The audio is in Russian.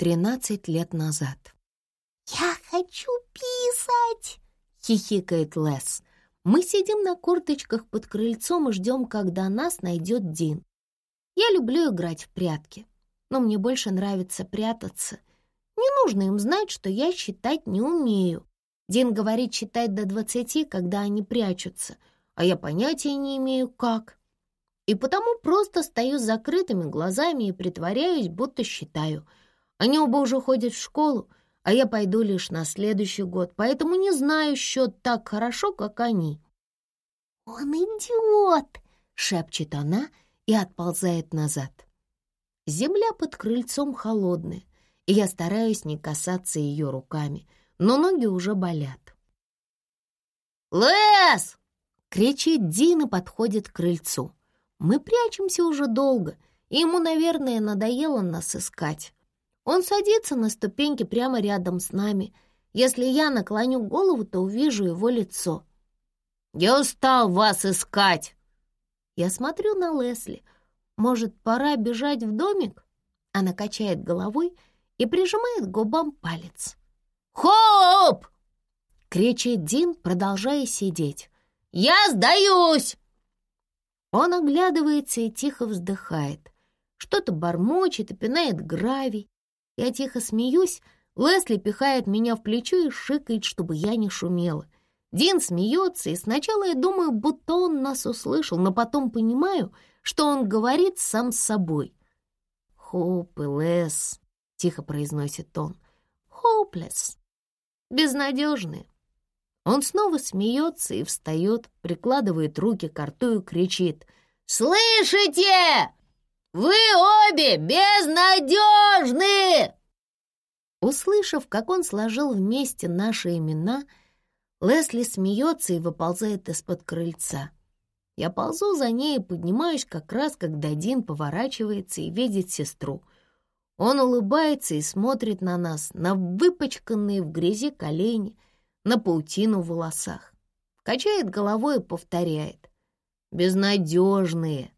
13 лет назад. «Я хочу писать!» — хихикает Лес. Мы сидим на курточках под крыльцом и ждем, когда нас найдет Дин. Я люблю играть в прятки, но мне больше нравится прятаться. Не нужно им знать, что я считать не умею. Дин говорит считать до двадцати, когда они прячутся, а я понятия не имею, как. И потому просто стою с закрытыми глазами и притворяюсь, будто считаю. Они оба уже ходят в школу, а я пойду лишь на следующий год, поэтому не знаю счет так хорошо, как они». «Он идиот!» — шепчет она и отползает назад. Земля под крыльцом холодная, и я стараюсь не касаться ее руками, но ноги уже болят. «Лес!» — кричит Дина, подходит к крыльцу. Мы прячемся уже долго, и ему, наверное, надоело нас искать. Он садится на ступеньки прямо рядом с нами. Если я наклоню голову, то увижу его лицо. «Я устал вас искать!» Я смотрю на Лесли. Может, пора бежать в домик? Она качает головой и прижимает к губам палец. «Хоп!» — кричит Дин, продолжая сидеть. «Я сдаюсь!» Он оглядывается и тихо вздыхает. Что-то бормочет и пинает гравий. Я тихо смеюсь, Лесли пихает меня в плечо и шикает, чтобы я не шумела. Дин смеется, и сначала я думаю, будто он нас услышал, но потом понимаю, что он говорит сам с собой. «Хоп и Лес», — тихо произносит он, — «хоплес», безнадежные. Он снова смеется и встает, прикладывает руки к рту и кричит «Слышите? Вы обе безнадежны!» Услышав, как он сложил вместе наши имена, Лесли смеется и выползает из-под крыльца. Я ползу за ней и поднимаюсь как раз, когда Дин поворачивается и видит сестру. Он улыбается и смотрит на нас, на выпачканные в грязи колени, на паутину в волосах. Качает головой и повторяет. «Безнадежные!»